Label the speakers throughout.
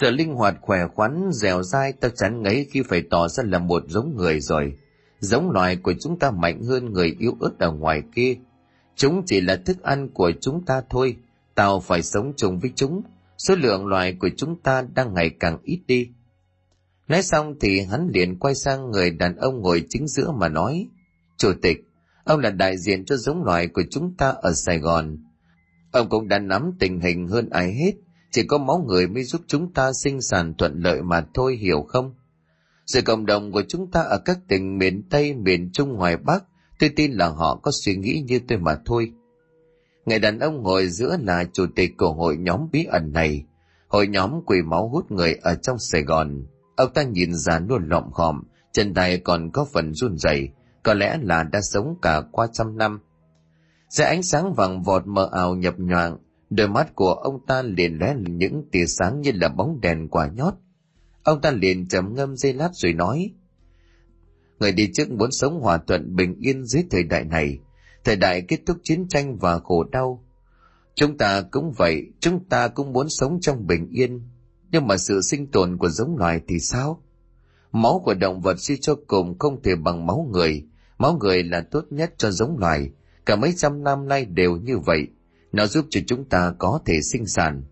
Speaker 1: Sự linh hoạt khỏe khoắn, dẻo dai ta chán ngấy khi phải tỏ ra là một giống người rồi. Giống loài của chúng ta mạnh hơn người yếu ớt ở ngoài kia. Chúng chỉ là thức ăn của chúng ta thôi. Tao phải sống chung với chúng. Số lượng loài của chúng ta đang ngày càng ít đi. Nói xong thì hắn liền quay sang người đàn ông ngồi chính giữa mà nói. Chủ tịch, ông là đại diện cho giống loài của chúng ta ở Sài Gòn. Ông cũng đã nắm tình hình hơn ai hết chỉ có máu người mới giúp chúng ta sinh sản thuận lợi mà thôi hiểu không? Sự cộng đồng của chúng ta ở các tỉnh miền Tây, miền Trung, ngoài Bắc, tôi tin là họ có suy nghĩ như tôi mà thôi. Người đàn ông ngồi giữa là chủ tịch của hội nhóm bí ẩn này, hội nhóm quỷ máu hút người ở trong Sài Gòn. Ông ta nhìn ra luôn lọm khòm, chân tay còn có phần run rẩy, có lẽ là đã sống cả qua trăm năm. Dưới ánh sáng vàng vọt mờ ảo nhập nhoạng, Đôi mắt của ông ta liền lóe những tia sáng như là bóng đèn quả nhót. Ông ta liền trầm ngâm dây lát rồi nói. Người đi trước muốn sống hòa thuận bình yên dưới thời đại này, thời đại kết thúc chiến tranh và khổ đau. Chúng ta cũng vậy, chúng ta cũng muốn sống trong bình yên, nhưng mà sự sinh tồn của giống loài thì sao? Máu của động vật suy cho cùng không thể bằng máu người, máu người là tốt nhất cho giống loài, cả mấy trăm năm nay đều như vậy, nó giúp cho chúng ta có thể sinh sản.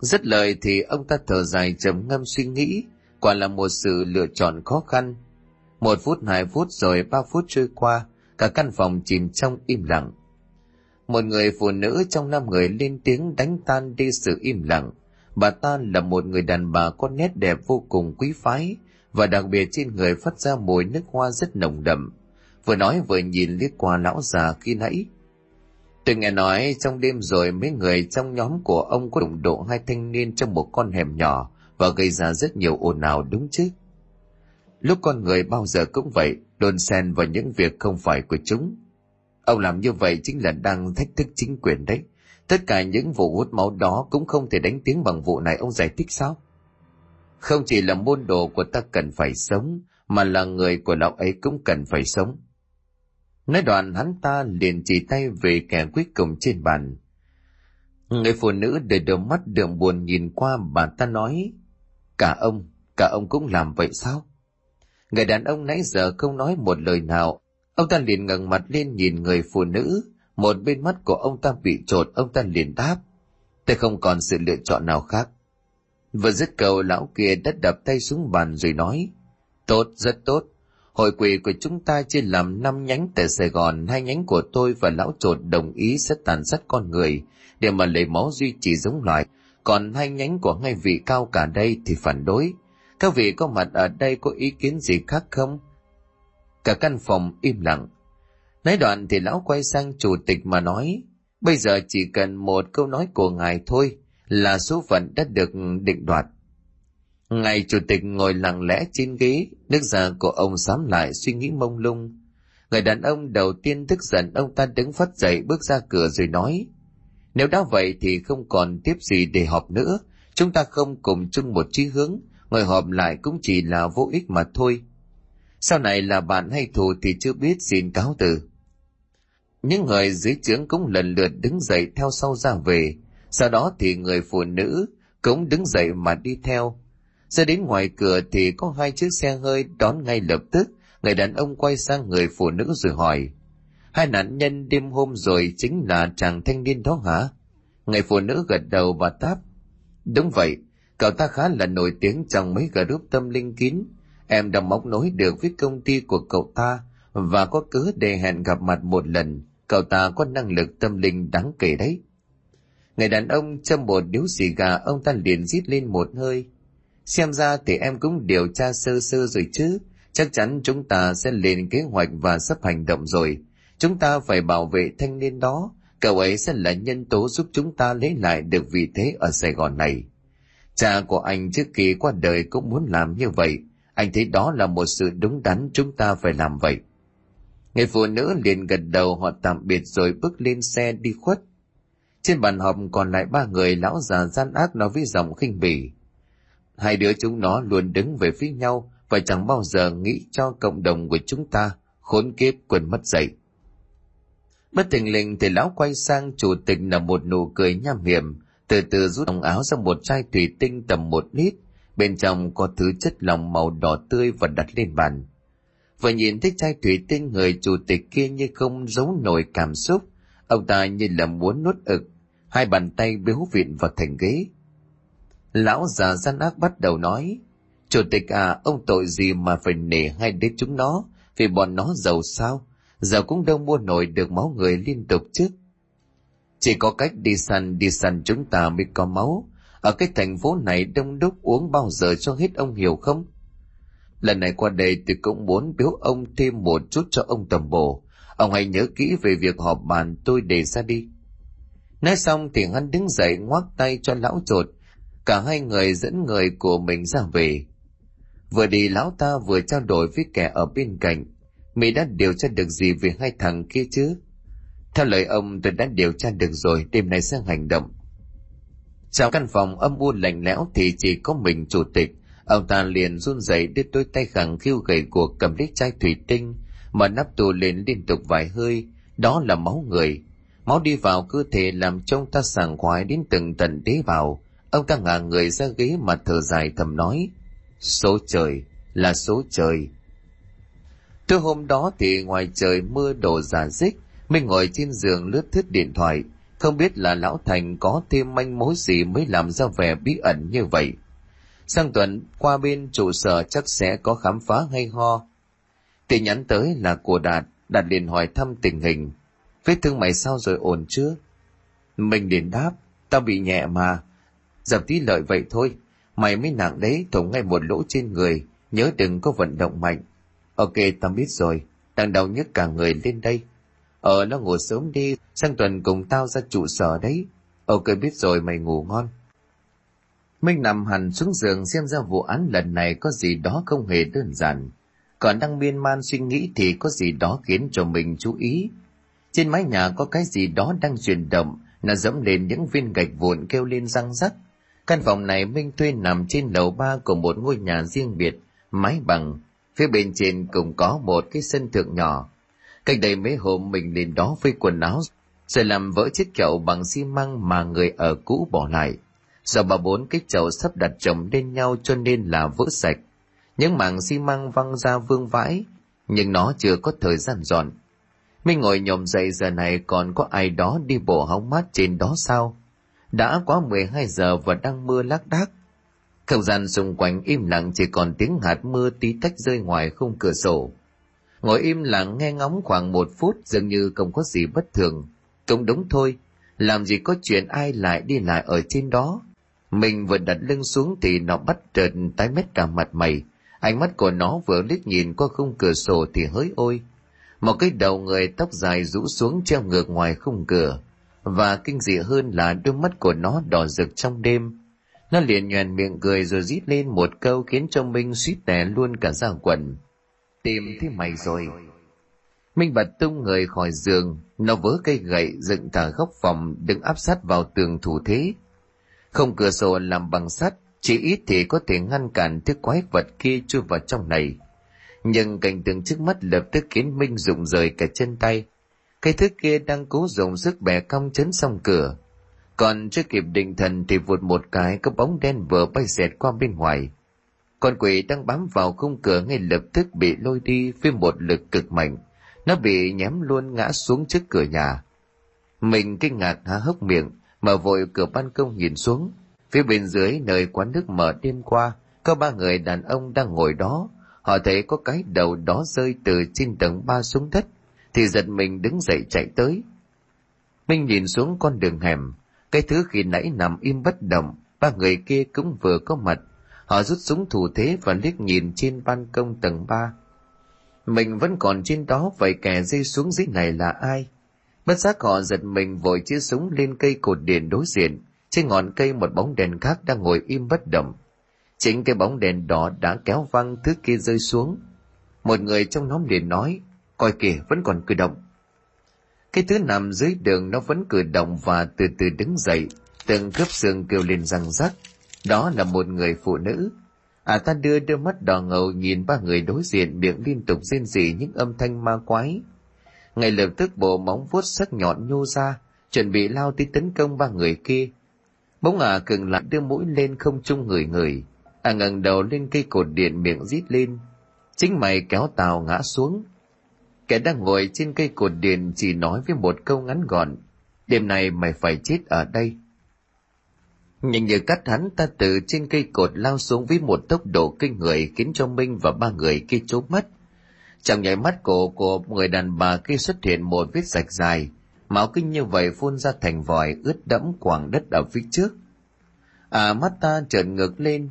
Speaker 1: Rất lời thì ông ta thở dài trầm ngâm suy nghĩ, quả là một sự lựa chọn khó khăn. Một phút, hai phút rồi ba phút trôi qua, cả căn phòng chìm trong im lặng. Một người phụ nữ trong năm người lên tiếng đánh tan đi sự im lặng. Bà ta là một người đàn bà có nét đẹp vô cùng quý phái, và đặc biệt trên người phát ra mùi nước hoa rất nồng đậm. Vừa nói vừa nhìn liếc qua lão già khi nãy, Tôi nghe nói trong đêm rồi mấy người trong nhóm của ông có đụng độ hai thanh niên trong một con hẻm nhỏ và gây ra rất nhiều ồn ào đúng chứ. Lúc con người bao giờ cũng vậy, đồn xen vào những việc không phải của chúng. Ông làm như vậy chính là đang thách thức chính quyền đấy. Tất cả những vụ hút máu đó cũng không thể đánh tiếng bằng vụ này ông giải thích sao? Không chỉ là môn đồ của ta cần phải sống, mà là người của lão ấy cũng cần phải sống. Nói đoạn hắn ta liền chỉ tay về kẻ cuối cùng trên bàn. Người phụ nữ để đôi mắt đường buồn nhìn qua bà ta nói, cả ông, cả ông cũng làm vậy sao? Người đàn ông nãy giờ không nói một lời nào, ông ta liền ngẩng mặt lên nhìn người phụ nữ, một bên mắt của ông ta bị trột, ông ta liền đáp, tôi không còn sự lựa chọn nào khác. Vừa dứt cầu lão kia đã đập tay xuống bàn rồi nói, tốt, rất tốt, Hội quỷ của chúng ta chia làm năm nhánh tại Sài Gòn, hai nhánh của tôi và lão trột đồng ý sẽ tàn sát con người để mà lấy máu duy trì giống loài. Còn hai nhánh của ngay vị cao cả đây thì phản đối. Các vị có mặt ở đây có ý kiến gì khác không? Cả căn phòng im lặng. Nói đoạn thì lão quay sang chủ tịch mà nói, bây giờ chỉ cần một câu nói của ngài thôi là số phận đã được định đoạt. Ngài chủ tịch ngồi lặng lẽ trên ghế, nước da của ông sám lại suy nghĩ mông lung. Người đàn ông đầu tiên tức giận ông ta đứng phát dậy bước ra cửa rồi nói, nếu đã vậy thì không còn tiếp gì để họp nữa, chúng ta không cùng chung một chí hướng, ngồi họp lại cũng chỉ là vô ích mà thôi. Sau này là bạn hay thù thì chưa biết xin cáo từ. Những người dưới trướng cũng lần lượt đứng dậy theo sau ra về, sau đó thì người phụ nữ cũng đứng dậy mà đi theo, ra đến ngoài cửa thì có hai chiếc xe hơi đón ngay lập tức, người đàn ông quay sang người phụ nữ rồi hỏi. Hai nạn nhân đêm hôm rồi chính là chàng thanh niên đó hả? Người phụ nữ gật đầu và đáp. Đúng vậy, cậu ta khá là nổi tiếng trong mấy group tâm linh kín. Em đã móc nối được với công ty của cậu ta và có cớ để hẹn gặp mặt một lần. Cậu ta có năng lực tâm linh đáng kể đấy. Người đàn ông châm một điếu xì gà ông ta liền rít lên một hơi Xem ra thì em cũng điều tra sơ sơ rồi chứ. Chắc chắn chúng ta sẽ lên kế hoạch và sắp hành động rồi. Chúng ta phải bảo vệ thanh niên đó. Cậu ấy sẽ là nhân tố giúp chúng ta lấy lại được vị thế ở Sài Gòn này. Cha của anh trước khi qua đời cũng muốn làm như vậy. Anh thấy đó là một sự đúng đắn, chúng ta phải làm vậy. Người phụ nữ liền gật đầu, họ tạm biệt rồi bước lên xe đi khuất. Trên bàn họp còn lại ba người, lão già gian ác nói với giọng khinh bỉ. Hai đứa chúng nó luôn đứng về phía nhau và chẳng bao giờ nghĩ cho cộng đồng của chúng ta khốn kiếp quên mất dậy. Bất tình lình thì lão quay sang chủ tịch là một nụ cười nham hiểm, từ từ rút ống áo ra một chai thủy tinh tầm một lít, bên trong có thứ chất lỏng màu đỏ tươi và đặt lên bàn. Vừa nhìn thấy chai thủy tinh người chủ tịch kia như không giấu nổi cảm xúc, ông ta như là muốn nuốt ực, hai bàn tay biếu vịn vào thành ghế. Lão già gian ác bắt đầu nói, Chủ tịch à, ông tội gì mà phải nể hay đến chúng nó, vì bọn nó giàu sao, giàu cũng đâu mua nổi được máu người liên tục chứ. Chỉ có cách đi săn đi săn chúng ta mới có máu. Ở cái thành phố này đông đúc uống bao giờ cho hết ông hiểu không? Lần này qua đây tôi cũng muốn biếu ông thêm một chút cho ông tầm bổ. Ông hãy nhớ kỹ về việc họp bàn tôi đề ra đi. Nói xong thì hắn đứng dậy ngoác tay cho lão trột. Cả hai người dẫn người của mình ra về. Vừa đi lão ta vừa trao đổi với kẻ ở bên cạnh. Mỹ đã điều tra được gì về hai thằng kia chứ? Theo lời ông tôi đã điều tra được rồi, đêm nay sẽ hành động. Trong căn phòng âm u lạnh lẽo thì chỉ có mình chủ tịch. Ông ta liền run rẩy đưa đôi tay khẳng khiu gầy của cầm lấy chai thủy tinh, mà nắp tù lên liên tục vài hơi. Đó là máu người. Máu đi vào cơ thể làm trông ta sảng khoái đến từng tận tế bào. Ông ta ngả người ra ghế mà thở dài thầm nói. Số trời, là số trời. Tối hôm đó thì ngoài trời mưa đổ giả dích, Minh ngồi trên giường lướt thướt điện thoại, không biết là lão Thành có thêm manh mối gì mới làm ra vẻ bí ẩn như vậy. Sang tuần qua bên trụ sở chắc sẽ có khám phá hay ho. Tin nhắn tới là của Đạt, Đạt liền hỏi thăm tình hình. Vết thương mày sao rồi ổn chưa? Mình liền đáp, tao bị nhẹ mà. Dập tí lợi vậy thôi, mày mới nặng đấy, thủng ngay một lỗ trên người, nhớ đừng có vận động mạnh. Ok, tao biết rồi, đang đau nhức cả người lên đây. Ờ, nó ngủ sớm đi, sang tuần cùng tao ra trụ sở đấy. Ok biết rồi, mày ngủ ngon. Minh nằm hẳn xuống giường xem ra vụ án lần này có gì đó không hề đơn giản. Còn đang miên man suy nghĩ thì có gì đó khiến cho mình chú ý. Trên mái nhà có cái gì đó đang chuyển động, là dẫm lên những viên gạch vụn kêu lên răng rắc. Căn phòng này Minh thuê nằm trên lầu ba của một ngôi nhà riêng biệt, mái bằng. Phía bên trên cũng có một cái sân thượng nhỏ, Cách đây mấy hôm mình đến đó với quần áo, rồi làm vỡ chiếc chậu bằng xi măng mà người ở cũ bỏ lại. Giờ bà bốn cái chậu sắp đặt chồng lên nhau cho nên là vỡ sạch. Những mảng xi măng văng ra vương vãi, nhưng nó chưa có thời gian dọn. Mình ngồi nhòm dậy giờ này còn có ai đó đi bộ hóng mát trên đó sao? Đã quá 12 giờ và đang mưa lác đác. Không gian xung quanh im lặng, chỉ còn tiếng hạt mưa tí tách rơi ngoài khung cửa sổ. Ngồi im lặng nghe ngóng khoảng một phút, dường như không có gì bất thường. Cũng đúng thôi, làm gì có chuyện ai lại đi lại ở trên đó. Mình vừa đặt lưng xuống thì nó bắt trợt tái mét cả mặt mày. Ánh mắt của nó vừa liếc nhìn qua khung cửa sổ thì hỡi ôi. Một cái đầu người tóc dài rũ xuống treo ngược ngoài khung cửa và kinh dị hơn là đôi mắt của nó đỏ rực trong đêm nó liền nhoèn miệng cười rồi rít lên một câu khiến cho minh suýt tè luôn cả ra quần tìm thấy mày rồi. Minh bật tung người khỏi giường, nó vớ cây gậy dựng thả góc phòng đứng áp sát vào tường thủ thế. Không cửa sổ làm bằng sắt, chỉ ít thì có thể ngăn cản thứ quái vật kia chui vào trong này. Nhưng cảnh tượng trước mắt lập tức khiến Minh rụng rời cả chân tay. Cái thứ kia đang cố dùng sức bẻ cong chấn xong cửa. Còn chưa kịp định thần thì vụt một cái có bóng đen vừa bay xẹt qua bên ngoài. Con quỷ đang bám vào khung cửa ngay lập tức bị lôi đi với một lực cực mạnh. Nó bị nhém luôn ngã xuống trước cửa nhà. Mình kinh ngạc há hốc miệng, mở vội cửa ban công nhìn xuống. Phía bên dưới nơi quán nước mở đêm qua, có ba người đàn ông đang ngồi đó. Họ thấy có cái đầu đó rơi từ trên tầng ba xuống đất, thì giật mình đứng dậy chạy tới. Minh nhìn xuống con đường hẻm, cái thứ khi nãy nằm im bất động, ba người kia cũng vừa có mặt Họ rút súng thủ thế và liếc nhìn trên ban công tầng ba. Mình vẫn còn trên đó vậy kẻ rơi xuống dưới này là ai? Bất giác họ giật mình vội chĩa súng lên cây cột điện đối diện. Trên ngọn cây một bóng đèn khác đang ngồi im bất động. Chính cái bóng đèn đỏ đã kéo văng thứ kia rơi xuống. Một người trong nhóm liền nói, coi kìa vẫn còn cử động. Cái thứ nằm dưới đường nó vẫn cử động và từ từ đứng dậy, từng khớp xương kêu lên răng rắc đó là một người phụ nữ. À ta đưa đôi mắt đỏ ngầu nhìn ba người đối diện miệng liên tục rên rỉ những âm thanh ma quái. Ngay lập tức bộ móng vuốt sắc nhọn nhô ra, chuẩn bị lao tới tấn công ba người kia. Bỗng à cường lại đưa mũi lên không trung người người. À ngẩng đầu lên cây cột điện miệng rít lên. Chính mày kéo tàu ngã xuống. Kẻ đang ngồi trên cây cột điện chỉ nói với một câu ngắn gọn. Đêm nay mày phải chết ở đây. Nhìn như cắt hắn ta từ trên cây cột lao xuống với một tốc độ kinh người khiến cho Minh và ba người kia chố mất. Trong nhảy mắt cổ của người đàn bà kia xuất hiện một vết sạch dài, máu kinh như vậy phun ra thành vòi ướt đẫm quảng đất ở phía trước. À mắt ta trợn ngược lên,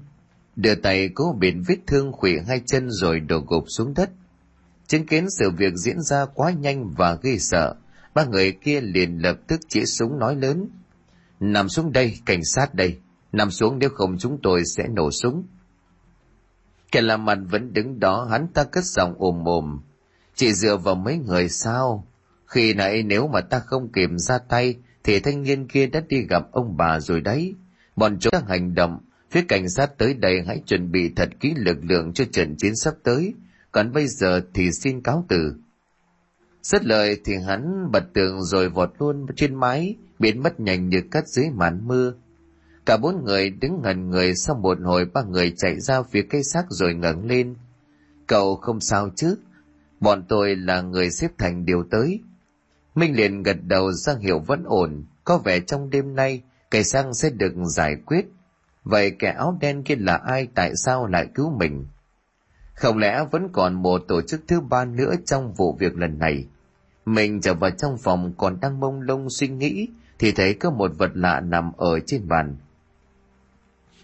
Speaker 1: đưa tay cố biển vết thương khủy hai chân rồi đổ gục xuống đất. Chứng kiến sự việc diễn ra quá nhanh và ghê sợ, ba người kia liền lập tức chỉ súng nói lớn. Nằm xuống đây, cảnh sát đây. Nằm xuống nếu không chúng tôi sẽ nổ súng. Kẻ làm mặt vẫn đứng đó hắn ta cất giọng ồm ồm. Chỉ dựa vào mấy người sao? Khi nãy nếu mà ta không kịp ra tay thì thanh niên kia đã đi gặp ông bà rồi đấy. Bọn chúng đang hành động, phía cảnh sát tới đây hãy chuẩn bị thật kỹ lực lượng cho trận chiến sắp tới. Còn bây giờ thì xin cáo từ. Rất lời thì hắn bật tường rồi vọt luôn trên mái, biến mất nhanh như cắt dưới màn mưa. Cả bốn người đứng ngần người sau một hồi ba người chạy ra phía cây xác rồi ngẩng lên. Cậu không sao chứ? Bọn tôi là người xếp thành điều tới. Minh liền gật đầu ra hiệu vẫn ổn, có vẻ trong đêm nay cây xăng sẽ được giải quyết. Vậy kẻ áo đen kia là ai tại sao lại cứu mình? Không lẽ vẫn còn một tổ chức thứ ba nữa trong vụ việc lần này? Mình trở vào trong phòng còn đang mông lung suy nghĩ thì thấy có một vật lạ nằm ở trên bàn.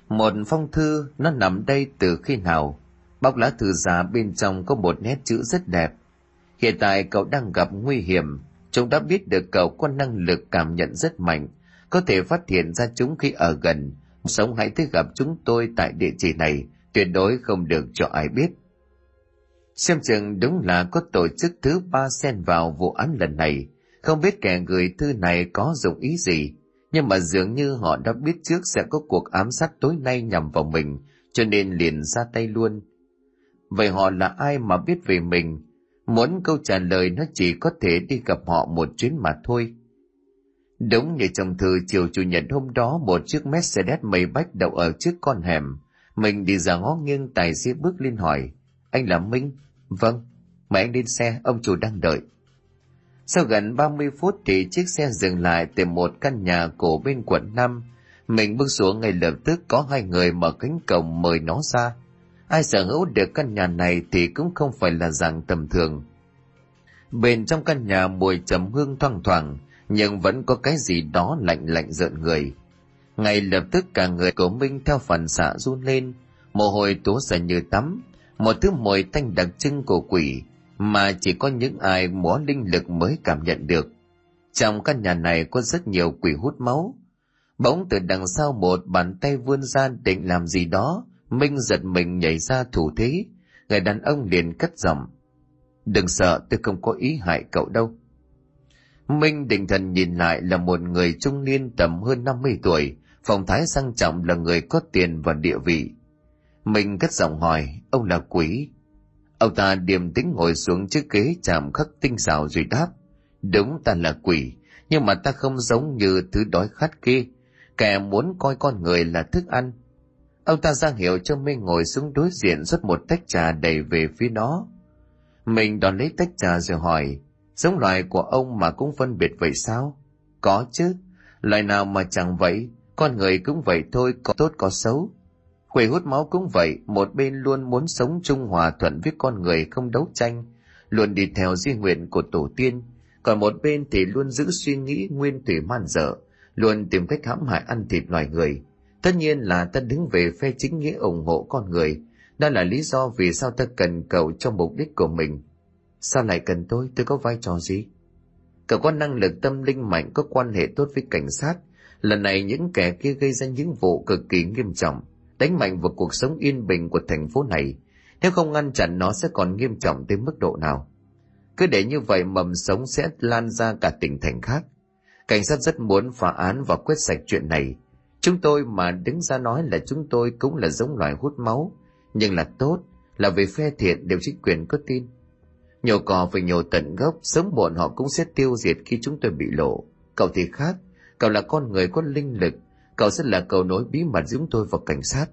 Speaker 1: Một phong thư nó nằm đây từ khi nào? Bóc lá thư ra bên trong có một nét chữ rất đẹp. Hiện tại cậu đang gặp nguy hiểm. Chúng đã biết được cậu có năng lực cảm nhận rất mạnh, có thể phát hiện ra chúng khi ở gần. Sống hãy tới gặp chúng tôi tại địa chỉ này, tuyệt đối không được cho ai biết. Xem chừng đúng là có tổ chức thứ ba xen vào vụ án lần này. Không biết kẻ gửi thư này có dụng ý gì, nhưng mà dường như họ đã biết trước sẽ có cuộc ám sát tối nay nhằm vào mình, cho nên liền ra tay luôn. Vậy họ là ai mà biết về mình? Muốn câu trả lời nó chỉ có thể đi gặp họ một chuyến mà thôi. Đúng như trong thư chiều chủ nhật hôm đó một chiếc Mercedes mây bách đậu ở trước con hẻm. Mình đi ra ngó nghiêng tài xế bước lên hỏi. Anh là Minh? Vâng. Mời anh lên xe, ông chủ đang đợi. Sau gần 30 phút thì chiếc xe dừng lại tại một căn nhà cổ bên quận 5. Mình bước xuống ngay lập tức có hai người mở cánh cổng mời nó ra. Ai sở hữu được căn nhà này thì cũng không phải là dạng tầm thường. Bên trong căn nhà mùi trầm hương thoang thoảng, nhưng vẫn có cái gì đó lạnh lạnh rợn người. Ngay lập tức cả người của Minh theo phần xạ run lên, mồ hôi túa ra như tắm, một thứ mùi thanh đặc trưng của quỷ mà chỉ có những ai múa linh lực mới cảm nhận được. Trong căn nhà này có rất nhiều quỷ hút máu. Bỗng từ đằng sau một bàn tay vươn ra định làm gì đó, Minh giật mình nhảy ra thủ thế, người đàn ông liền cất giọng. Đừng sợ, tôi không có ý hại cậu đâu. Minh định thần nhìn lại là một người trung niên tầm hơn 50 tuổi, phong thái sang trọng là người có tiền và địa vị mình cất giọng hỏi, ông là quỷ, Ông ta điềm tĩnh ngồi xuống chiếc ghế chạm khắc tinh xảo rồi đáp. Đúng ta là quỷ, nhưng mà ta không giống như thứ đói khát kia. Kẻ muốn coi con người là thức ăn. Ông ta ra hiệu cho Minh ngồi xuống đối diện rót một tách trà đầy về phía nó. Mình đón lấy tách trà rồi hỏi, giống loài của ông mà cũng phân biệt vậy sao? Có chứ, loài nào mà chẳng vậy, con người cũng vậy thôi, có tốt có xấu. Quỷ hút máu cũng vậy, một bên luôn muốn sống chung hòa thuận với con người không đấu tranh, luôn đi theo di nguyện của tổ tiên, còn một bên thì luôn giữ suy nghĩ nguyên thủy man dở, luôn tìm cách hãm hại ăn thịt loài người. Tất nhiên là ta đứng về phe chính nghĩa ủng hộ con người, đó là lý do vì sao ta cần cậu cho mục đích của mình. Sao lại cần tôi, tôi có vai trò gì? Cậu có năng lực tâm linh mạnh có quan hệ tốt với cảnh sát, lần này những kẻ kia gây ra những vụ cực kỳ nghiêm trọng, đánh mạnh vào cuộc sống yên bình của thành phố này. Nếu không ngăn chặn nó sẽ còn nghiêm trọng tới mức độ nào. Cứ để như vậy mầm sống sẽ lan ra cả tỉnh thành khác. Cảnh sát rất muốn phá án và quyết sạch chuyện này. Chúng tôi mà đứng ra nói là chúng tôi cũng là giống loài hút máu, nhưng là tốt, là vì phe thiện đều chính quyền có tin. Nhổ cỏ phải nhổ tận gốc, sớm muộn họ cũng sẽ tiêu diệt khi chúng tôi bị lộ. Cậu thì khác, cậu là con người có linh lực, cậu sẽ là cầu nối bí mật giữa tôi và cảnh sát.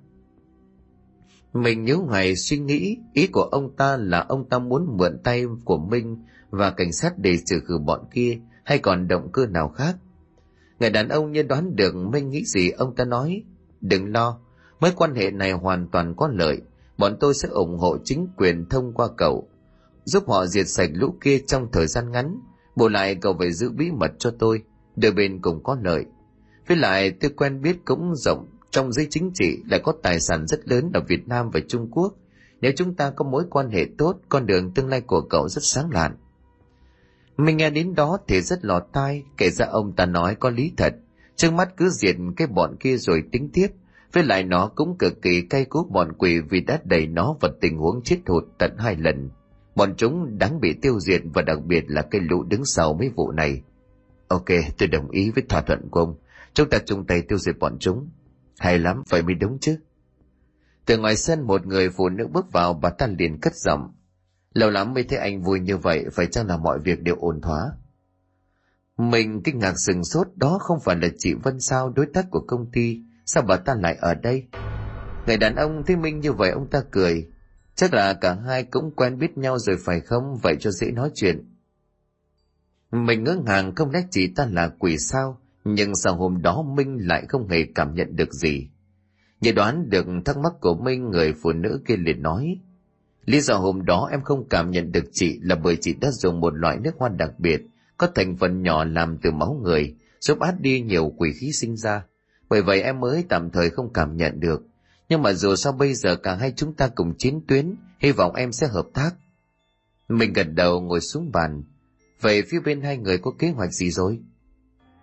Speaker 1: Mình nhớ ngày suy nghĩ, ý của ông ta là ông ta muốn mượn tay của Minh và cảnh sát để trừ khử bọn kia hay còn động cơ nào khác. Người đàn ông như đoán được Minh nghĩ gì ông ta nói, đừng lo, mối quan hệ này hoàn toàn có lợi, bọn tôi sẽ ủng hộ chính quyền thông qua cậu, giúp họ diệt sạch lũ kia trong thời gian ngắn, bù lại cậu phải giữ bí mật cho tôi, đôi bên cùng có lợi. Với lại tôi quen biết cũng rộng trong giới chính trị lại có tài sản rất lớn ở Việt Nam và Trung Quốc. Nếu chúng ta có mối quan hệ tốt, con đường tương lai của cậu rất sáng lạn. Mình nghe đến đó thì rất lọt tai, kể ra ông ta nói có lý thật. Trước mắt cứ diệt cái bọn kia rồi tính tiếp. Với lại nó cũng cực kỳ cay cú bọn quỷ vì đã đẩy nó vào tình huống chết hụt tận hai lần. Bọn chúng đáng bị tiêu diệt và đặc biệt là cái lũ đứng sau mấy vụ này. Ok, tôi đồng ý với thỏa thuận của ông. Chúng ta chung tay tiêu diệt bọn chúng. Hay lắm, vậy mới đúng chứ. Từ ngoài sân một người phụ nữ bước vào bà ta liền cất giọng. Lâu lắm mới thấy anh vui như vậy, phải chăng là mọi việc đều ổn thỏa? Mình kinh ngạc sừng sốt đó không phải là chị Vân sao đối tác của công ty, sao bà ta lại ở đây? Người đàn ông thấy Minh như vậy ông ta cười. Chắc là cả hai cũng quen biết nhau rồi phải không, vậy cho dễ nói chuyện. Mình ngỡ ngàng không lẽ chị ta là quỷ sao, nhưng sau hôm đó Minh lại không hề cảm nhận được gì. Nhờ đoán được thắc mắc của Minh người phụ nữ kia liền nói. Lý do hôm đó em không cảm nhận được chị là bởi chị đã dùng một loại nước hoa đặc biệt, có thành phần nhỏ làm từ máu người, giúp át đi nhiều quỷ khí sinh ra. Bởi vậy em mới tạm thời không cảm nhận được. Nhưng mà dù sao bây giờ cả hai chúng ta cùng chiến tuyến, hy vọng em sẽ hợp tác. Mình gật đầu ngồi xuống bàn. Vậy phía bên hai người có kế hoạch gì rồi?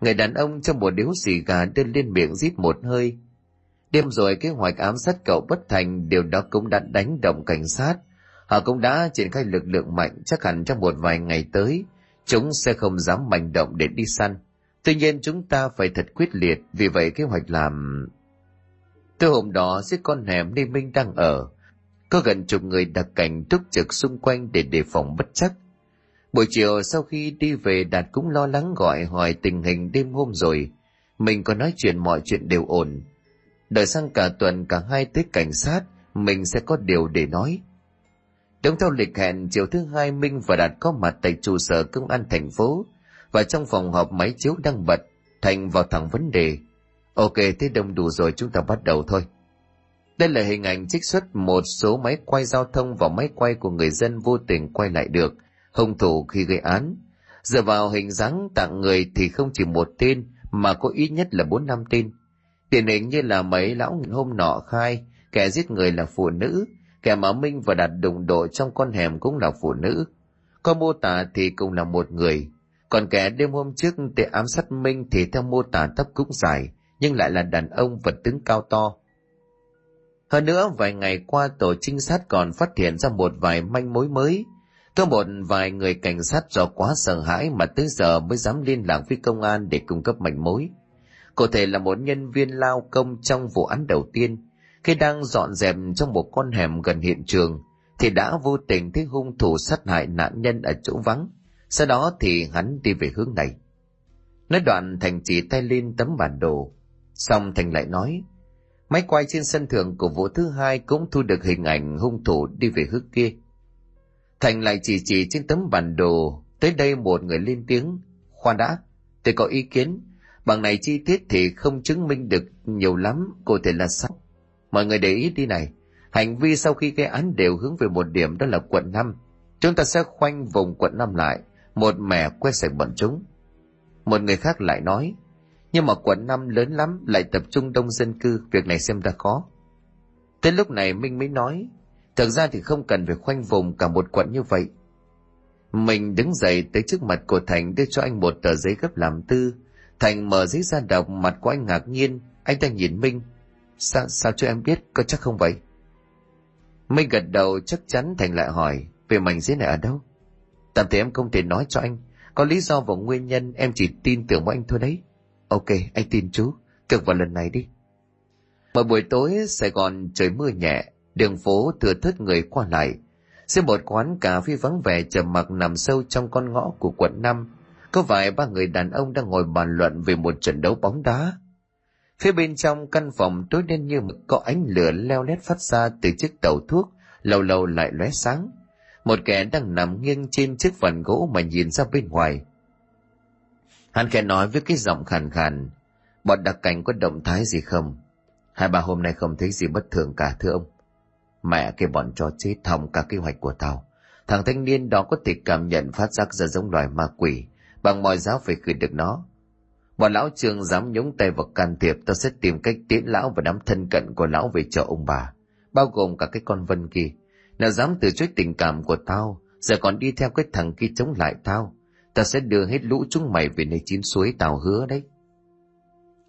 Speaker 1: Người đàn ông trong một điếu xì gà đưa lên miệng rít một hơi. Đêm rồi kế hoạch ám sát cậu bất thành, điều đó cũng đã đánh động cảnh sát. Họ cũng đã triển khai lực lượng mạnh, chắc hẳn trong một vài ngày tới. Chúng sẽ không dám manh động để đi săn. Tuy nhiên chúng ta phải thật quyết liệt, vì vậy kế hoạch làm... Từ hôm đó, giết con hẻm nơi Minh đang ở. Có gần chục người đặc cảnh túc trực xung quanh để đề phòng bất chắc Buổi chiều sau khi đi về Đạt cũng lo lắng gọi hỏi tình hình đêm hôm rồi. Mình có nói chuyện mọi chuyện đều ổn. Đợi sang cả tuần cả hai tới cảnh sát, mình sẽ có điều để nói. Đúng theo lịch hẹn, chiều thứ hai Minh và Đạt có mặt tại trụ sở công an thành phố và trong phòng họp máy chiếu đang bật, Thành vào thẳng vấn đề. Ok, thế đông đủ rồi chúng ta bắt đầu thôi. Đây là hình ảnh trích xuất một số máy quay giao thông và máy quay của người dân vô tình quay lại được hung thủ khi gây án. Dựa vào hình dáng tặng người thì không chỉ một tên mà có ít nhất là bốn năm tên. Điển hình như là mấy lão hôm nọ khai kẻ giết người là phụ nữ, kẻ mà Minh và Đạt đụng độ trong con hẻm cũng là phụ nữ. Có mô tả thì cũng là một người, còn kẻ đêm hôm trước để ám sát Minh thì theo mô tả tóc cũng dài, nhưng lại là đàn ông vật tướng cao to. Hơn nữa, vài ngày qua tổ trinh sát còn phát hiện ra một vài manh mối mới, có một vài người cảnh sát do quá sợ hãi mà tới giờ mới dám liên lạc với công an để cung cấp manh mối. Cụ thể là một nhân viên lao công trong vụ án đầu tiên, khi đang dọn dẹp trong một con hẻm gần hiện trường, thì đã vô tình thấy hung thủ sát hại nạn nhân ở chỗ vắng. Sau đó thì hắn đi về hướng này. Nói đoạn Thành chỉ tay lên tấm bản đồ. Xong Thành lại nói, máy quay trên sân thượng của vụ thứ hai cũng thu được hình ảnh hung thủ đi về hướng kia. Thành lại chỉ chỉ trên tấm bản đồ, tới đây một người lên tiếng, khoan đã, tôi có ý kiến, bằng này chi tiết thì không chứng minh được nhiều lắm, có thể là sao? Mọi người để ý đi này, hành vi sau khi gây án đều hướng về một điểm đó là quận 5. Chúng ta sẽ khoanh vùng quận 5 lại, một mẻ quét sạch bọn chúng. Một người khác lại nói, nhưng mà quận 5 lớn lắm lại tập trung đông dân cư, việc này xem ra khó. Tới lúc này Minh mới nói, Thực ra thì không cần phải khoanh vùng cả một quận như vậy. Mình đứng dậy tới trước mặt của Thành đưa cho anh một tờ giấy gấp làm tư. Thành mở giấy ra đọc mặt của anh ngạc nhiên, anh ta nhìn Minh. Sao, sao cho em biết, có chắc không vậy? Minh gật đầu chắc chắn Thành lại hỏi, về mảnh giấy này ở đâu? Tạm thời em không thể nói cho anh, có lý do và nguyên nhân em chỉ tin tưởng vào anh thôi đấy. Ok, anh tin chú, cực vào lần này đi. Một buổi tối Sài Gòn trời mưa nhẹ, đường phố thừa thớt người qua lại. Xem một quán cà phê vắng vẻ trầm mặc nằm sâu trong con ngõ của quận 5, có vài ba người đàn ông đang ngồi bàn luận về một trận đấu bóng đá. Phía bên trong căn phòng tối đen như mực có ánh lửa leo lét phát ra từ chiếc tàu thuốc, lâu lâu lại lóe sáng. Một kẻ đang nằm nghiêng trên chiếc phần gỗ mà nhìn ra bên ngoài. Hắn khẽ nói với cái giọng khàn khàn, bọn đặc cảnh có động thái gì không? Hai ba hôm nay không thấy gì bất thường cả thưa ông. Mẹ cái bọn cho chết thòng cả kế hoạch của tao. Thằng thanh niên đó có thể cảm nhận phát giác ra giống loài ma quỷ, bằng mọi giá phải khử được nó. Bọn lão trường dám nhúng tay vào can thiệp, tao sẽ tìm cách tiễn lão và đám thân cận của lão về chợ ông bà, bao gồm cả cái con Vân kia. Nào dám từ chối tình cảm của tao, giờ còn đi theo cái thằng kia chống lại tao. Tao sẽ đưa hết lũ chúng mày về nơi chín suối tao hứa đấy.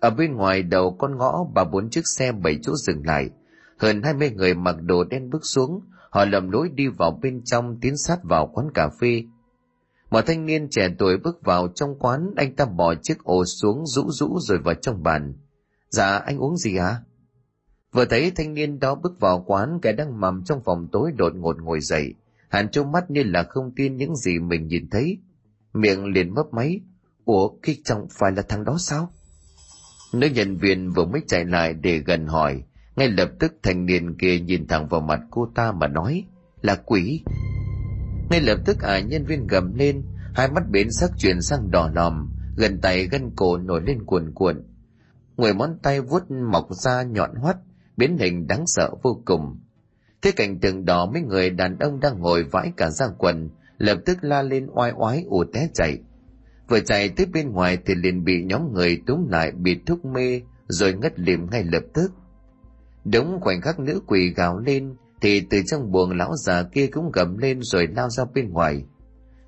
Speaker 1: Ở bên ngoài đầu con ngõ ba bốn chiếc xe bảy chỗ dừng lại. Hơn hai mươi người mặc đồ đen bước xuống, họ lầm lối đi vào bên trong tiến sát vào quán cà phê. Một thanh niên trẻ tuổi bước vào trong quán, anh ta bỏ chiếc ổ xuống rũ rũ rồi vào trong bàn. Dạ, anh uống gì à? Vừa thấy thanh niên đó bước vào quán, kẻ đang mầm trong phòng tối đột ngột ngồi dậy. Hàn trông mắt như là không tin những gì mình nhìn thấy. Miệng liền mấp máy. Ủa, khi chồng phải là thằng đó sao? Nữ nhân viên vừa mới chạy lại để gần hỏi, ngay lập tức thanh niên kia nhìn thẳng vào mặt cô ta mà nói, là quỷ. Ngay lập tức ả nhân viên gầm lên, hai mắt biến sắc chuyển sang đỏ lòm, gần tay gân cổ nổi lên cuồn cuộn. Người món tay vuốt mọc ra nhọn hoắt, biến hình đáng sợ vô cùng. Thế cảnh tượng đó mấy người đàn ông đang ngồi vãi cả ra quần, lập tức la lên oai oái ù té chạy. Vừa chạy tới bên ngoài thì liền bị nhóm người túm lại bị thúc mê rồi ngất liệm ngay lập tức. Đúng khoảnh khắc nữ quỷ gào lên thì từ trong buồng lão già kia cũng gầm lên rồi lao ra bên ngoài.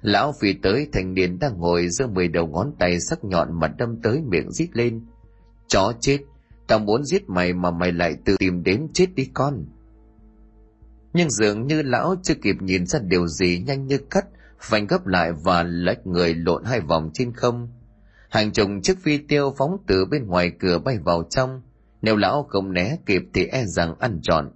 Speaker 1: Lão phi tới thành niên đang ngồi giơ mười đầu ngón tay sắc nhọn mà đâm tới miệng rít lên. Chó chết, tao muốn giết mày mà mày lại tự tìm đến chết đi con. Nhưng dường như lão chưa kịp nhìn ra điều gì nhanh như cắt, phanh gấp lại và lách người lộn hai vòng trên không. Hàng chục chiếc phi tiêu phóng từ bên ngoài cửa bay vào trong, nếu lão không né kịp thì e rằng ăn trọn.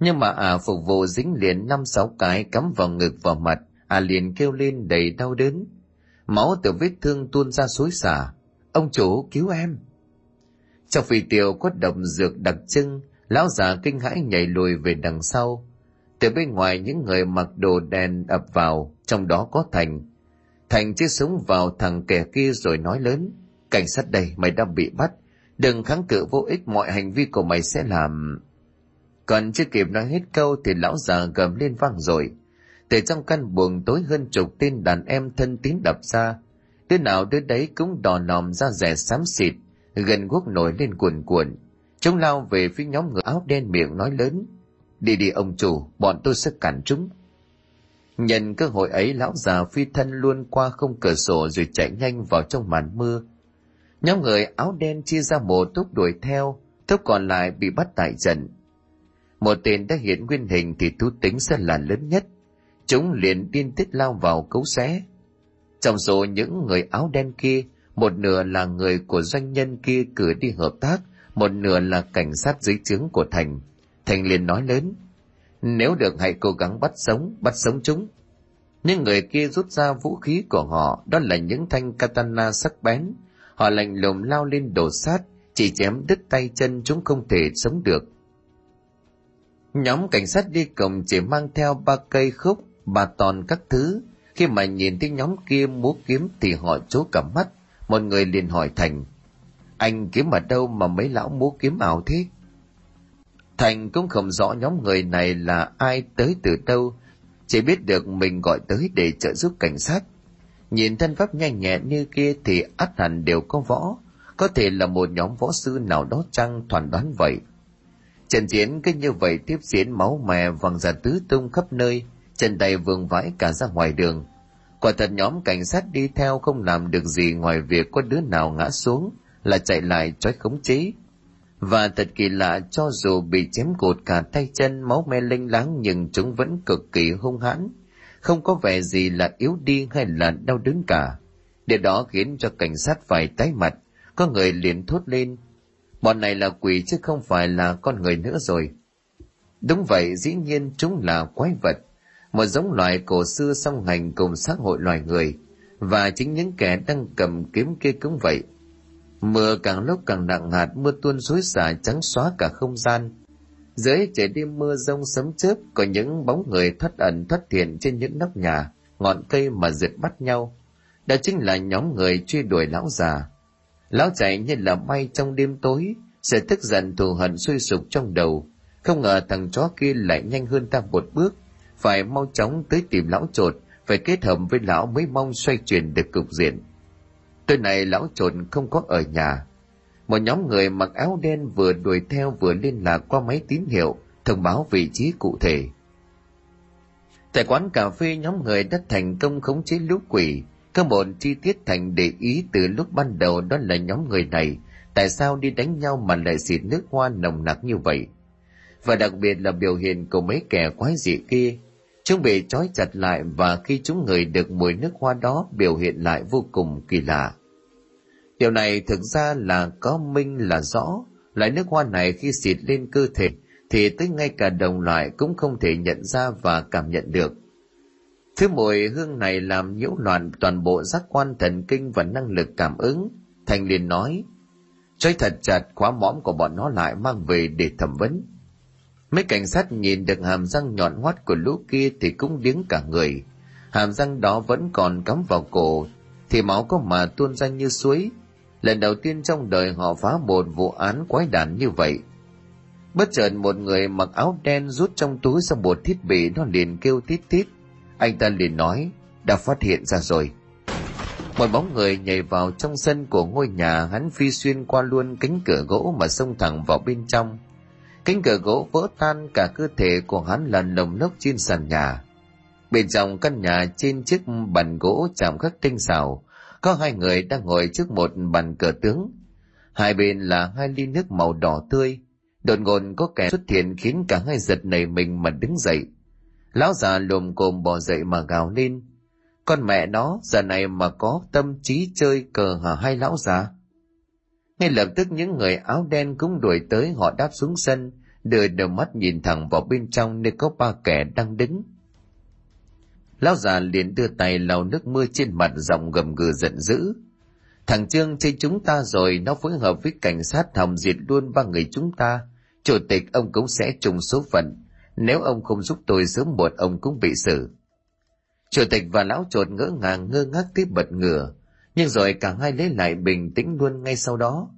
Speaker 1: Nhưng mà à phục vụ dính liền năm sáu cái cắm vào ngực vào mặt, à liền kêu lên đầy đau đớn. Máu từ vết thương tuôn ra xối xả. Ông chủ cứu em. Trong phi tiêu có độc dược đặc trưng, lão già kinh hãi nhảy lùi về đằng sau. Từ bên ngoài những người mặc đồ đen ập vào, trong đó có Thành. Thành chiếc súng vào thằng kẻ kia rồi nói lớn. Cảnh sát đây, mày đã bị bắt. Đừng kháng cự vô ích mọi hành vi của mày sẽ làm... Còn chưa kịp nói hết câu thì lão già gầm lên vang rồi. Từ trong căn buồng tối hơn chục tên đàn em thân tín đập ra. Đứa nào đứa đấy cũng đò nòm ra rẻ xám xịt, gần guốc nổi lên cuồn cuộn. Chúng lao về phía nhóm người áo đen miệng nói lớn. Đi đi ông chủ, bọn tôi sẽ cản chúng. nhân cơ hội ấy lão già phi thân luôn qua không cửa sổ rồi chạy nhanh vào trong màn mưa. Nhóm người áo đen chia ra một túc đuổi theo, túc còn lại bị bắt tại trận. Một tên đã hiện nguyên hình thì thú tính sẽ là lớn nhất. Chúng liền tiên tiết lao vào cấu xé. Trong số những người áo đen kia, một nửa là người của doanh nhân kia cử đi hợp tác, một nửa là cảnh sát dưới trướng của Thành. Thành liền nói lớn, nếu được hãy cố gắng bắt sống, bắt sống chúng. những người kia rút ra vũ khí của họ, đó là những thanh katana sắc bén. Họ lạnh lùng lao lên đổ sát, chỉ chém đứt tay chân chúng không thể sống được. Nhóm cảnh sát đi cùng chỉ mang theo ba cây khúc, ba tòn các thứ. Khi mà nhìn thấy nhóm kia múa kiếm thì họ chố cả mắt. Một người liền hỏi Thành, anh kiếm ở đâu mà mấy lão múa kiếm ảo thế? Thành cũng không rõ nhóm người này là ai tới từ đâu, chỉ biết được mình gọi tới để trợ giúp cảnh sát. Nhìn thân pháp nhanh nhẹn như kia thì ắt hẳn đều có võ, có thể là một nhóm võ sư nào đó chăng thoản đoán vậy. Trận chiến cứ như vậy tiếp diễn máu mè văng ra tứ tung khắp nơi, chân tay vương vãi cả ra ngoài đường. Quả thật nhóm cảnh sát đi theo không làm được gì ngoài việc có đứa nào ngã xuống là chạy lại trói khống chế. Và thật kỳ lạ cho dù bị chém cột cả tay chân máu me linh láng nhưng chúng vẫn cực kỳ hung hãn. Không có vẻ gì là yếu đi hay là đau đớn cả. Điều đó khiến cho cảnh sát phải tái mặt. Có người liền thốt lên. Bọn này là quỷ chứ không phải là con người nữa rồi. Đúng vậy, dĩ nhiên chúng là quái vật. Một giống loài cổ xưa song hành cùng xã hội loài người. Và chính những kẻ đang cầm kiếm kia cũng vậy Mưa càng lúc càng nặng hạt, mưa tuôn xối xả trắng xóa cả không gian. Dưới trời đêm mưa rông sấm chớp, có những bóng người thất ẩn thất thiện trên những nóc nhà, ngọn cây mà giật bắt nhau. Đó chính là nhóm người truy đuổi lão già. Lão chạy như là bay trong đêm tối, sẽ tức giận thù hận sôi sục trong đầu. Không ngờ thằng chó kia lại nhanh hơn ta một bước, phải mau chóng tới tìm lão trột, phải kết hợp với lão mới mong xoay chuyển được cục diện. Tối nay lão trột không có ở nhà. Một nhóm người mặc áo đen vừa đuổi theo vừa liên lạc qua máy tín hiệu, thông báo vị trí cụ thể. Tại quán cà phê nhóm người đã thành công khống chế lũ quỷ, có một chi tiết Thành để ý từ lúc ban đầu đó là nhóm người này, tại sao đi đánh nhau mà lại xịt nước hoa nồng nặc như vậy. Và đặc biệt là biểu hiện của mấy kẻ quái dị kia, Chúng bị trói chặt lại và khi chúng người được mùi nước hoa đó biểu hiện lại vô cùng kỳ lạ. Điều này thực ra là có minh là rõ, loại nước hoa này khi xịt lên cơ thể thì tới ngay cả đồng loại cũng không thể nhận ra và cảm nhận được. Thứ mùi hương này làm nhiễu loạn toàn bộ giác quan thần kinh và năng lực cảm ứng. Thành liền nói, trói thật chặt khóa mõm của bọn nó lại mang về để thẩm vấn. Mấy cảnh sát nhìn được hàm răng nhọn hoắt của lũ kia thì cũng điếng cả người. Hàm răng đó vẫn còn cắm vào cổ, thì máu có mà tuôn ra như suối. Lần đầu tiên trong đời họ phá một vụ án quái đản như vậy. Bất chợt một người mặc áo đen rút trong túi ra một thiết bị nó liền kêu tít tít. Anh ta liền nói, đã phát hiện ra rồi. Một bóng người nhảy vào trong sân của ngôi nhà hắn phi xuyên qua luôn cánh cửa gỗ mà xông thẳng vào bên trong Cánh cửa gỗ vỡ tan cả cơ thể của hắn là lồng lốc trên sàn nhà. Bên trong căn nhà trên chiếc bàn gỗ chạm khắc tinh xảo, có hai người đang ngồi trước một bàn cờ tướng. Hai bên là hai ly nước màu đỏ tươi. Đột ngột có kẻ xuất hiện khiến cả hai giật nảy mình mà đứng dậy. Lão già lùm cồm bò dậy mà gào lên. Con mẹ nó, giờ này mà có tâm trí chơi cờ hả hai lão già? ngay lập tức những người áo đen cũng đuổi tới họ đáp xuống sân đưa đầu mắt nhìn thẳng vào bên trong nơi có ba kẻ đang đứng lão già liền đưa tay lau nước mưa trên mặt giọng gầm gừ giận dữ. Thằng trương chơi chúng ta rồi, nó phối hợp với cảnh sát hòng diệt luôn ba người chúng ta. Chủ tịch, ông cũng sẽ trùng số phận. Nếu ông không giúp tôi sớm một ông cũng bị xử. Chủ tịch và lão trột ngỡ ngàng, ngơ ngác tiếp bật ngửa. Nhưng rồi cả hai lấy lại bình tĩnh luôn ngay sau đó.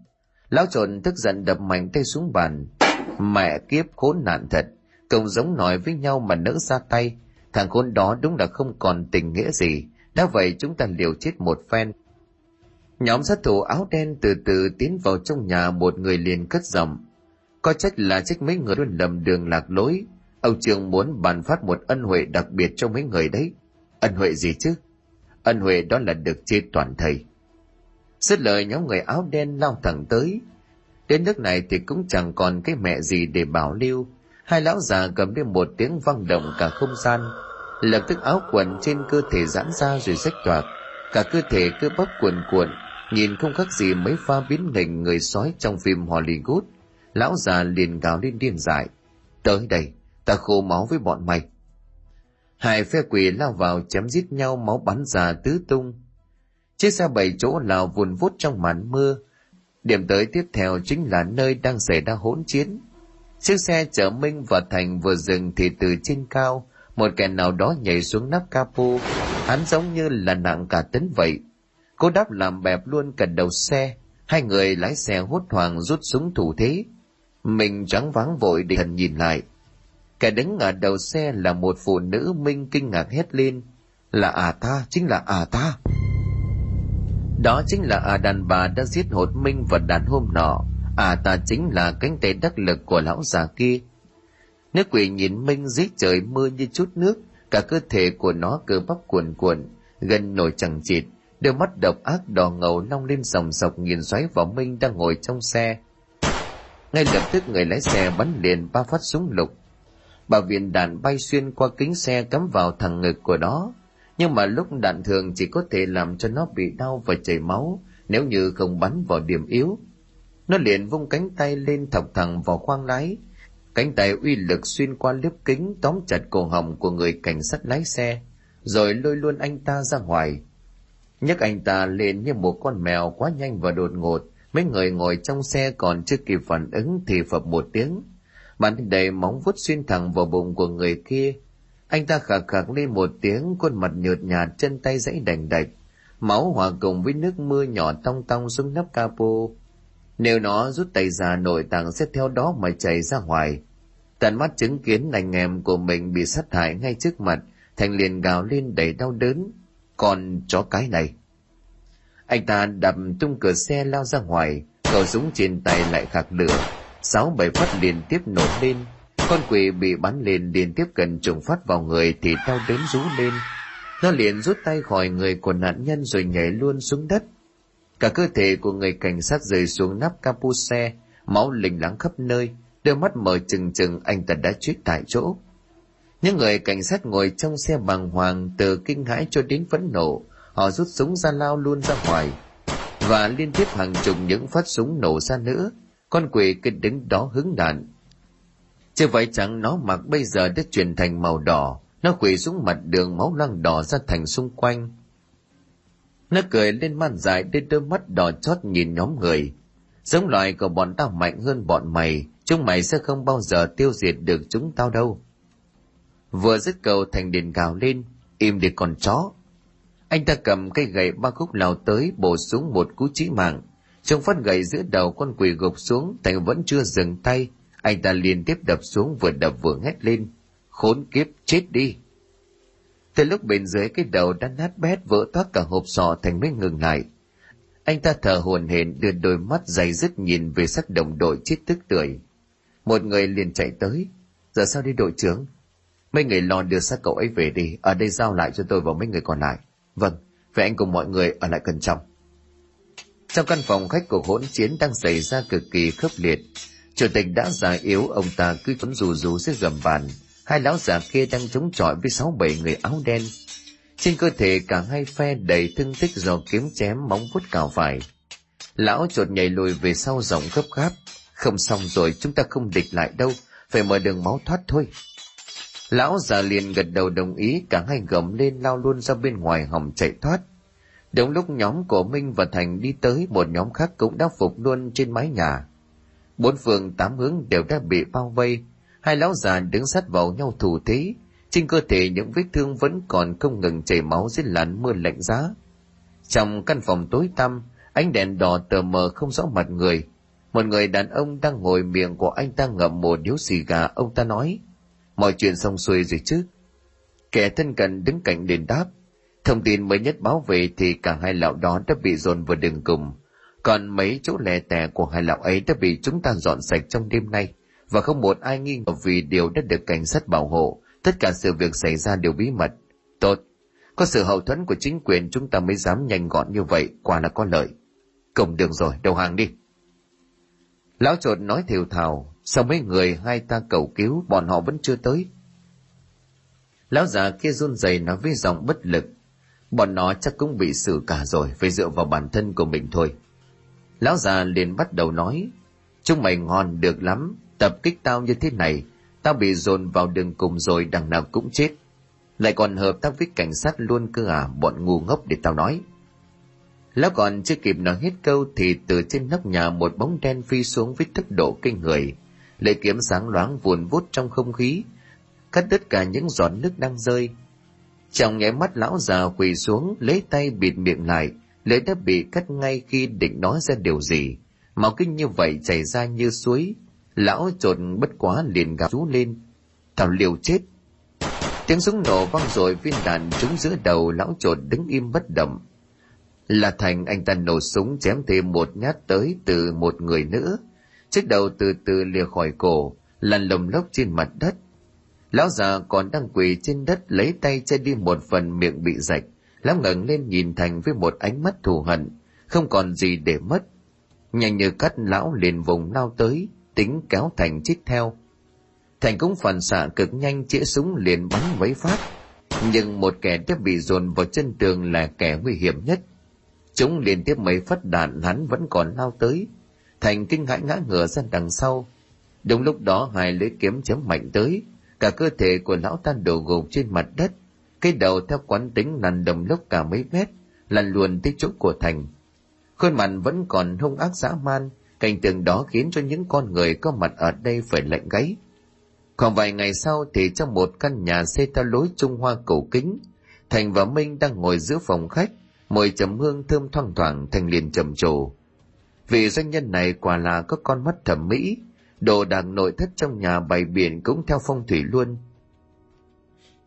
Speaker 1: Lão trộn tức giận đập mạnh tay xuống bàn. Mẹ kiếp, khốn nạn thật. Cùng giống nói với nhau mà nỡ ra tay thằng khốn đó đúng là không còn tình nghĩa gì. Đã vậy chúng ta liều chết một phen. Nhóm sát thủ áo đen từ từ tiến vào trong nhà một người liền cất giọng. Có trách là trách mấy người luôn lầm đường lạc lối. Ông trường muốn bàn phát một ân huệ đặc biệt cho mấy người đấy. Ân huệ gì chứ? Ân huệ đó là được chia toàn thầy. Dứt lời, nhóm người áo đen lao thẳng tới. Đến nước này thì cũng chẳng còn cái mẹ gì để bảo lưu hai lão già cầm lên một tiếng vang động cả không gian, lập tức áo quần trên cơ thể giãn ra rồi rách toạc. Cả cơ thể cơ bắp cuồn cuộn, nhìn không khác gì mấy pha biến hình người sói trong phim hollywood. Lão già liền gào lên điên dại, tới đây, ta khô máu với bọn mày. Hai phe quỷ lao vào chém giết nhau máu bắn ra tứ tung. Chiếc xe bảy chỗ lao vùn vút trong màn mưa. Điểm tới tiếp theo chính là nơi đang xảy ra hỗn chiến chiếc xe chở minh và thành vừa dừng thì từ trên cao một kẻ nào đó nhảy xuống nắp capo hắn giống như là nặng cả tấn vậy cô đáp làm bẹp luôn cả đầu xe hai người lái xe hốt hoảng rút súng thủ thế mình trắng váng vội để thần nhìn lại Kẻ đứng ở đầu xe là một phụ nữ Minh kinh ngạc hét lên. Là à ta, chính là à ta. Đó chính là à đàn bà đã giết hột Minh vào đàn hôm nọ. À ta chính là cánh tay đắc lực của lão già kia. Nước quỷ nhìn Minh dưới trời mưa như chút nước, cả cơ thể của nó cơ bắp cuồn cuộn, gần nổi chẳng chịt, đôi mắt độc ác đỏ ngầu long lên sòng sọc nhìn xoáy vào Minh đang ngồi trong xe. Ngay lập tức người lái xe bắn liền ba phát súng lục, Bà viên đạn bay xuyên qua kính xe cắm vào thằng ngực của nó. Nhưng mà lúc đạn thường chỉ có thể làm cho nó bị đau và chảy máu nếu như không bắn vào điểm yếu. Nó liền vung cánh tay lên thọc thẳng vào khoang lái. Cánh tay uy lực xuyên qua lớp kính tóm chặt cổ họng của người cảnh sát lái xe, rồi lôi luôn anh ta ra ngoài. nhấc anh ta lên như một con mèo quá nhanh và đột ngột, mấy người ngồi trong xe còn chưa kịp phản ứng thì phập một tiếng. Bàn đầy móng vuốt xuyên thẳng vào bụng của người kia. Anh ta khạc khạc lên một tiếng khuôn mặt nhợt nhạt chân tay dãy đành đạch. Máu hòa cùng với nước mưa nhỏ tong tong xuống nắp capo nếu nó rút tay ra, nội tạng sẽ theo đó mà chảy ra ngoài. Tận mắt chứng kiến anh em của mình bị sát hại ngay trước mặt thành liền gào lên đầy đau đớn. Còn chó cái này? Anh ta đập tung cửa xe lao ra ngoài khẩu súng trên tay lại khạc lửa. Sáu bảy phát liên tiếp nổ lên. Con quỷ bị bắn lên liên tiếp gần trùng phát vào người thì đau đớn rú lên. Nó liền rút tay khỏi người của nạn nhân rồi nhảy luôn xuống đất cả cơ thể của người cảnh sát rơi xuống nắp capu xe, máu lình láng khắp nơi, đôi mắt mở trừng trừng, anh ta đã chết tại chỗ. Những người cảnh sát ngồi trong xe bàng hoàng từ kinh hãi cho đến phẫn nộ, họ rút súng ra lao luôn ra ngoài và liên tiếp hàng chục những phát súng nổ ra nữa. Con quỷ cứ đứng đó hứng đạn. Chiếc váy trắng nó mặc bây giờ đã chuyển thành màu đỏ. Nó quỳ xuống mặt đường máu loang đỏ ra thành xung quanh nó cười lên man dài đến đôi mắt đỏ chót nhìn nhóm người. Giống loại của bọn tao mạnh hơn bọn mày, chúng mày sẽ không bao giờ tiêu diệt được chúng tao đâu. Vừa dứt cầu thành điện gào lên, im đi con chó. Anh ta cầm cây gậy ba khúc lao tới, bổ xuống một cú chí mạng. Trong phát gậy giữa đầu con quỷ gục xuống, thành vẫn chưa dừng tay. Anh ta liên tiếp đập xuống, vừa đập vừa hét lên, khốn kiếp, chết đi từ lúc bên dưới cái đầu đã nát bét vỡ toát cả hộp sọ thành mới ngừng lại. Anh ta thở hồn hển, đưa đôi mắt dày dứt nhìn về sắc đồng đội chết tức tưởi. Một người liền chạy tới. Giờ sao đi đội trưởng? Mấy người lo đưa xác cậu ấy về đi. Ở đây giao lại cho tôi và mấy người còn lại. Vâng vậy anh cùng mọi người ở lại cẩn trọng. Trong căn phòng khách của hỗn chiến đang xảy ra cực kỳ khốc liệt, chủ tịch đã già yếu, ông ta cứ vẫn rù rú dưới gầm bàn hai lão già kia đang chống chọi với sáu bảy người áo đen. Trên cơ thể cả hai phe đầy thương tích do kiếm chém móng vuốt cào phải lão chột nhảy lùi về sau giọng gấp gáp. Không xong rồi, chúng ta không địch lại đâu. Phải mở đường máu thoát thôi. Lão già liền gật đầu đồng ý. Cả hai gầm lên lao luôn ra bên ngoài hòng chạy thoát. Đúng lúc nhóm của minh và thành đi tới, một nhóm khác cũng đã phục luôn trên mái nhà. Bốn phường tám hướng đều đã bị bao vây hai lão già đứng sát vào nhau thủ thế. Trên cơ thể những vết thương vẫn còn không ngừng chảy máu dưới làn mưa lạnh giá. Trong căn phòng tối tăm, ánh đèn đỏ tờ mờ không rõ mặt người. Một người đàn ông đang ngồi miệng của anh ta ngậm một điếu xì gà, ông ta nói, mọi chuyện xong xuôi rồi chứ? Kẻ thân cận đứng cạnh đền đáp, thông tin mới nhất báo về thì cả hai lão đó đã bị dồn vào đường cùng. Còn mấy chỗ lẻ tẻ của hai lão ấy đã bị chúng ta dọn sạch trong đêm nay và không một ai nghi ngờ vì điều đã được cảnh sát bảo hộ. Tất cả sự việc xảy ra đều bí mật. Tốt. Có sự hậu thuẫn của chính quyền, chúng ta mới dám nhanh gọn như vậy. Quả là có lợi. Cổng đường rồi, đầu hàng đi. Lão trột nói thều thào, sao mấy người hai ta cầu cứu, bọn họ vẫn chưa tới? Lão già kia run rẩy nói với giọng bất lực, bọn nó chắc cũng bị xử cả rồi, phải dựa vào bản thân của mình thôi. Lão già liền bắt đầu nói, chúng mày ngon được lắm tập kích tao như thế này, tao bị dồn vào đường cùng rồi đằng nào cũng chết. Lại còn hợp tác với cảnh sát luôn cơ à bọn ngu ngốc để tao nói. Lão còn chưa kịp nói hết câu thì từ trên nóc nhà một bóng đen phi xuống với tốc độ kinh người. Lệ kiếm sáng loáng vùn vút trong không khí, cắt tất cả những giọt nước đang rơi. Trong nháy mắt lão già quỳ xuống, lấy tay bịt miệng lại lễ đã bị cắt ngay khi định nói ra điều gì. Máu kinh như vậy chảy ra như suối lão trộn bất quá liền gào rú lên. Thảo liều chết. Tiếng súng nổ vang rồi viên đạn trúng giữa đầu lão trộn đứng im bất động. Là thành anh ta nổ súng chém thêm một nhát tới từ một người nữa chiếc đầu từ từ lìa khỏi cổ, lăn lồng lốc trên mặt đất. Lão già còn đang quỳ trên đất lấy tay che đi một phần miệng bị rạch. Lão ngẩng lên nhìn thành với một ánh mắt thù hận, không còn gì để mất. Nhanh như cắt lão liền vùng lao tới tính kéo thành chích theo. Thành cũng phản xạ cực nhanh chĩa súng liền bắn vấy phát nhưng một kẻ đã bị dồn vào chân tường là kẻ nguy hiểm nhất. Chúng liên tiếp mấy phát đạn hắn vẫn còn lao tới. Thành kinh hãi ngã ngửa ra đằng sau. Đúng lúc đó hai lưỡi kiếm chém mạnh tới. Cả cơ thể của lão tan đổ gục trên mặt đất. Cái đầu theo quán tính lăn đồng lốc cả mấy mét, lăn luồn tới chỗ của thành. Khuôn mặt vẫn còn hung ác dã man cảnh tượng đó khiến cho những con người có mặt ở đây phải lạnh gáy. Khoảng vài ngày sau thì trong một căn nhà xây theo lối trung hoa cổ kính, thành và minh đang ngồi giữa phòng khách mùi trầm hương thơm thoang thoảng thành liền trầm trồ. Vì doanh nhân này quả là có con mắt thẩm mỹ, đồ đạc nội thất trong nhà bày biển cũng theo phong thủy luôn.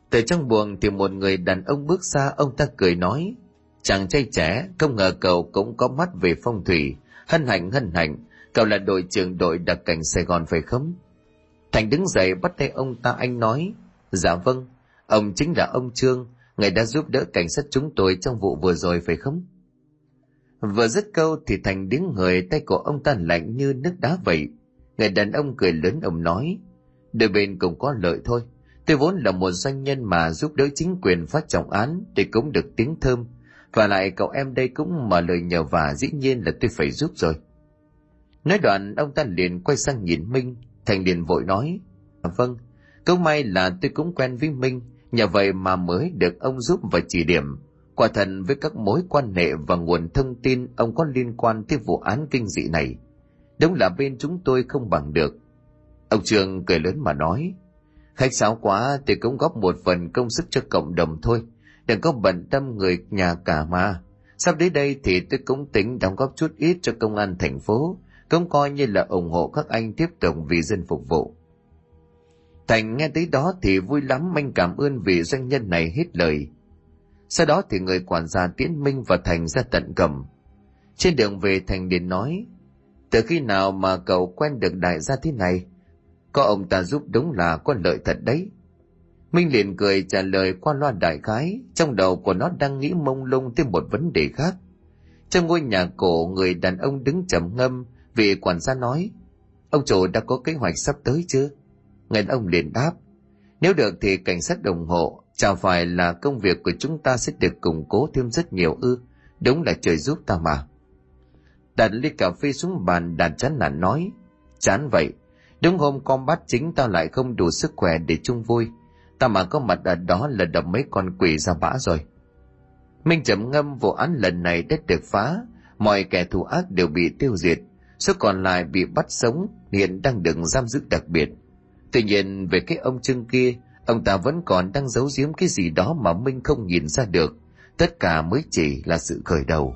Speaker 1: Từ trong buồng thì một người đàn ông bước ra, ông ta cười nói, chàng trai trẻ, không ngờ cậu cũng có mắt về phong thủy, hân hạnh hân hạnh cậu là đội trưởng đội đặc cảnh sài gòn phải không? Thành đứng dậy bắt tay ông ta anh nói dạ vâng ông chính là ông trương, ngài đã giúp đỡ cảnh sát chúng tôi trong vụ vừa rồi phải không? Vừa dứt câu thì thành đứng người, tay của ông ta lạnh như nước đá vậy. Người đàn ông cười lớn ông nói, đôi bên cũng có lợi thôi. Tôi vốn là một doanh nhân mà giúp đỡ chính quyền phát trọng án thì cũng được tiếng thơm. Và lại cậu em đây cũng mở lời nhờ và dĩ nhiên là tôi phải giúp rồi nói đoạn ông ta liền quay sang nhìn minh. Thành liền vội nói à, vâng câu may là tôi cũng quen với minh nhờ vậy mà mới được ông giúp và chỉ điểm. Quả thật với các mối quan hệ và nguồn thông tin ông có liên quan tới vụ án kinh dị này. Đúng là bên chúng tôi không bằng được. Ông trường cười lớn mà nói khách sáo quá thì cũng góp một phần công sức cho cộng đồng thôi. Đừng có bận tâm người nhà cả mà. Sắp đến đây thì tôi cũng tính đóng góp chút ít cho công an thành phố cũng coi như là ủng hộ các anh tiếp tục vì dân phục vụ. Thành nghe tới đó thì vui lắm anh cảm ơn vị doanh nhân này hết lời. Sau đó thì người quản gia tiễn minh và thành ra tận cầm. Trên đường về, thành liền nói, từ khi nào mà cậu quen được đại gia thế này? Có ông ta giúp đúng là có lợi thật đấy. Minh liền cười trả lời qua loa đại khái, trong đầu của nó đang nghĩ mông lung thêm một vấn đề khác. Trong ngôi nhà cổ, người đàn ông đứng trầm ngâm vì quản gia nói, ông chủ đã có kế hoạch sắp tới chưa ngân ông liền đáp, nếu được thì cảnh sát đồng hộ chả phải là công việc của chúng ta sẽ được củng cố thêm rất nhiều ư. Đúng là trời giúp ta mà. Đặt ly cà phê xuống bàn đàn chán nản nói, chán vậy. Đúng hôm con bắt chính ta lại không đủ sức khỏe để chung vui. Ta mà có mặt ở đó là đập mấy con quỷ ra bã rồi. Minh trầm ngâm vụ án lần này đã được phá, mọi kẻ thù ác đều bị tiêu diệt số còn lại bị bắt sống hiện đang được giam giữ đặc biệt. Tuy nhiên, về cái ông trưng kia, ông ta vẫn còn đang giấu giếm cái gì đó mà minh không nhìn ra được. Tất cả mới chỉ là sự khởi đầu.